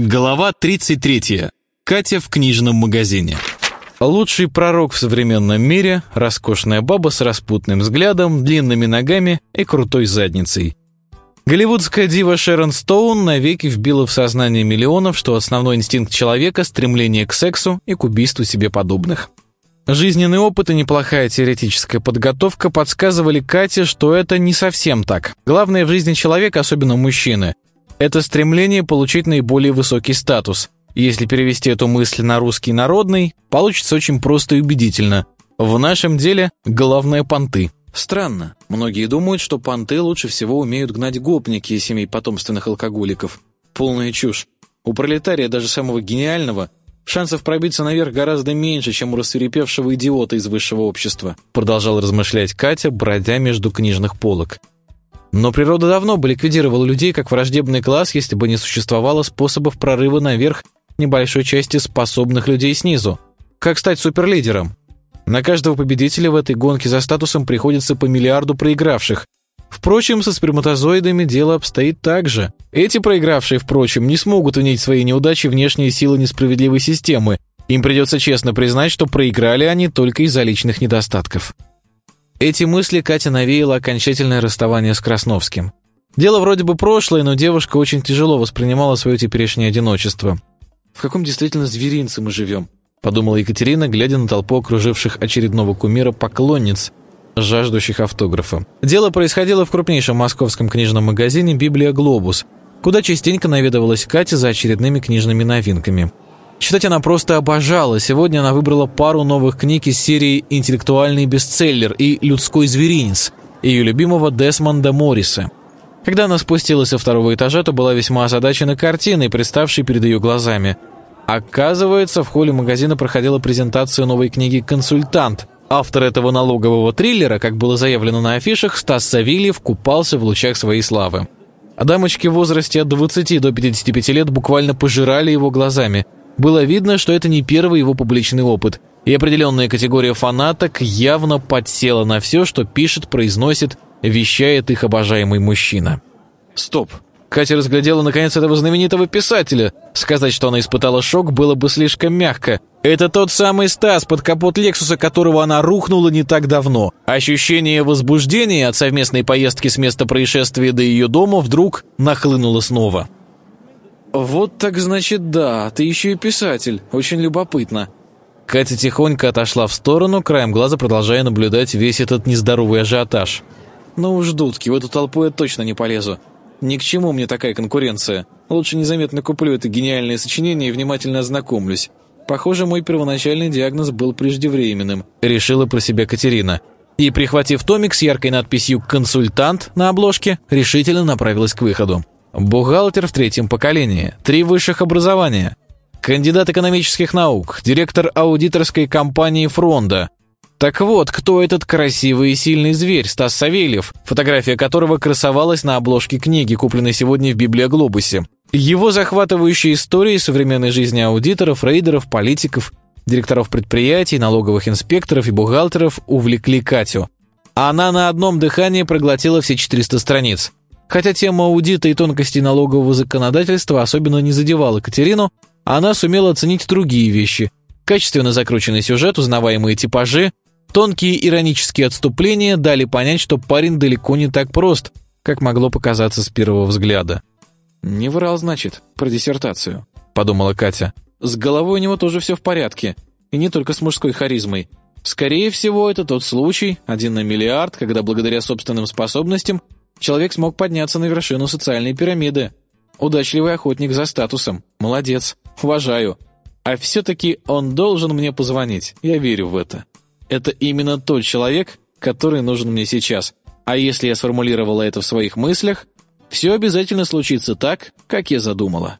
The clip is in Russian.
Глава 33. Катя в книжном магазине. Лучший пророк в современном мире – роскошная баба с распутным взглядом, длинными ногами и крутой задницей. Голливудская дива Шерон Стоун навеки вбила в сознание миллионов, что основной инстинкт человека – стремление к сексу и к убийству себе подобных. Жизненный опыт и неплохая теоретическая подготовка подсказывали Кате, что это не совсем так. Главное в жизни человека, особенно мужчины – это стремление получить наиболее высокий статус. Если перевести эту мысль на русский народный, получится очень просто и убедительно. В нашем деле главное понты. Странно. Многие думают, что понты лучше всего умеют гнать гопники из семей потомственных алкоголиков. Полная чушь. У пролетария, даже самого гениального, шансов пробиться наверх гораздо меньше, чем у рассверепевшего идиота из высшего общества, продолжал размышлять Катя, бродя между книжных полок. Но природа давно бы ликвидировала людей как враждебный класс, если бы не существовало способов прорыва наверх небольшой части способных людей снизу. Как стать суперлидером? На каждого победителя в этой гонке за статусом приходится по миллиарду проигравших. Впрочем, со сперматозоидами дело обстоит так же. Эти проигравшие, впрочем, не смогут винить свои неудачи внешние силы несправедливой системы. Им придется честно признать, что проиграли они только из-за личных недостатков. Эти мысли Катя навеяла окончательное расставание с Красновским. Дело вроде бы прошлое, но девушка очень тяжело воспринимала свое теперешнее одиночество. «В каком действительно зверинце мы живем?» – подумала Екатерина, глядя на толпу окруживших очередного кумира поклонниц, жаждущих автографа. Дело происходило в крупнейшем московском книжном магазине «Библия Глобус», куда частенько наведывалась Катя за очередными книжными новинками – Читать она просто обожала. Сегодня она выбрала пару новых книг из серии «Интеллектуальный бестселлер» и «Людской зверинец» ее любимого Десмонда Морриса. Когда она спустилась со второго этажа, то была весьма озадачена картиной, представшей перед ее глазами. Оказывается, в холле магазина проходила презентация новой книги «Консультант». Автор этого налогового триллера, как было заявлено на афишах, Стас Савельев купался в лучах своей славы. А дамочки в возрасте от 20 до 55 лет буквально пожирали его глазами – было видно, что это не первый его публичный опыт, и определенная категория фанаток явно подсела на все, что пишет, произносит, вещает их обожаемый мужчина. Стоп. Катя разглядела наконец этого знаменитого писателя. Сказать, что она испытала шок, было бы слишком мягко. Это тот самый Стас, под капот Лексуса, которого она рухнула не так давно. Ощущение возбуждения от совместной поездки с места происшествия до ее дома вдруг нахлынуло снова. «Вот так значит да, ты еще и писатель. Очень любопытно». Катя тихонько отошла в сторону, краем глаза продолжая наблюдать весь этот нездоровый ажиотаж. «Ну уж, дудки, в эту толпу я точно не полезу. Ни к чему мне такая конкуренция. Лучше незаметно куплю это гениальное сочинение и внимательно ознакомлюсь. Похоже, мой первоначальный диагноз был преждевременным», — решила про себя Катерина. И, прихватив томик с яркой надписью «Консультант» на обложке, решительно направилась к выходу. Бухгалтер в третьем поколении, три высших образования, кандидат экономических наук, директор аудиторской компании «Фронда». Так вот, кто этот красивый и сильный зверь, Стас Савельев, фотография которого красовалась на обложке книги, купленной сегодня в Библиоглобусе. Его захватывающие истории современной жизни аудиторов, рейдеров, политиков, директоров предприятий, налоговых инспекторов и бухгалтеров увлекли Катю. Она на одном дыхании проглотила все 400 страниц – Хотя тема аудита и тонкостей налогового законодательства особенно не задевала Катерину, она сумела оценить другие вещи. Качественно закрученный сюжет, узнаваемые типажи, тонкие иронические отступления дали понять, что парень далеко не так прост, как могло показаться с первого взгляда. «Не врал, значит, про диссертацию», — подумала Катя. «С головой у него тоже все в порядке, и не только с мужской харизмой. Скорее всего, это тот случай, один на миллиард, когда благодаря собственным способностям Человек смог подняться на вершину социальной пирамиды. Удачливый охотник за статусом. Молодец. Уважаю. А все-таки он должен мне позвонить. Я верю в это. Это именно тот человек, который нужен мне сейчас. А если я сформулировала это в своих мыслях, все обязательно случится так, как я задумала.